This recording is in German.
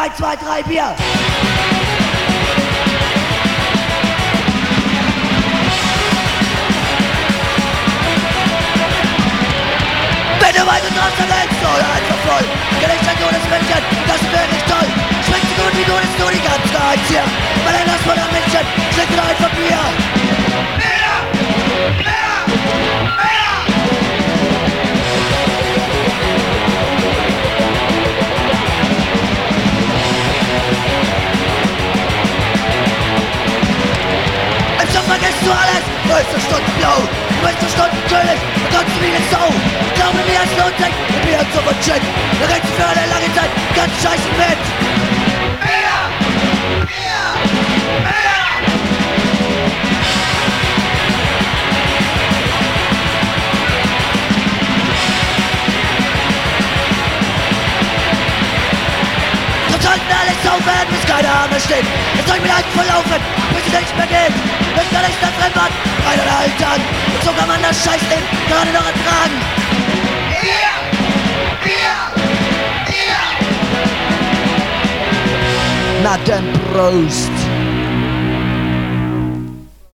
1, 2, 3, Bier! Wenn du weiter dran verletzt oder einfach voll, Gericht ein gutes Männchen, das ist wirklich toll. Schmeckt gut wie du, ist nur die ganze Zeit hier. Weil ein Glas voller Männchen, schmeckt dir einfach Vergisst du alles, du bist eine Stunde blau, du bist eine Stunde König und trotzdem wie eine Sau. Glaube mir, es lohnt sich, mit mir zu Shit. Da redest du für eine lange Zeit ganz scheiße mit. Mehr! Mehr! Mehr! Wir sollten alles aufhören, bis keine Arme steht. Es soll mit einem der Rennband, einer der Altern. Und so kann man das Scheißding gerade noch ertragen. Hier! Hier! Hier! Na dann Prost.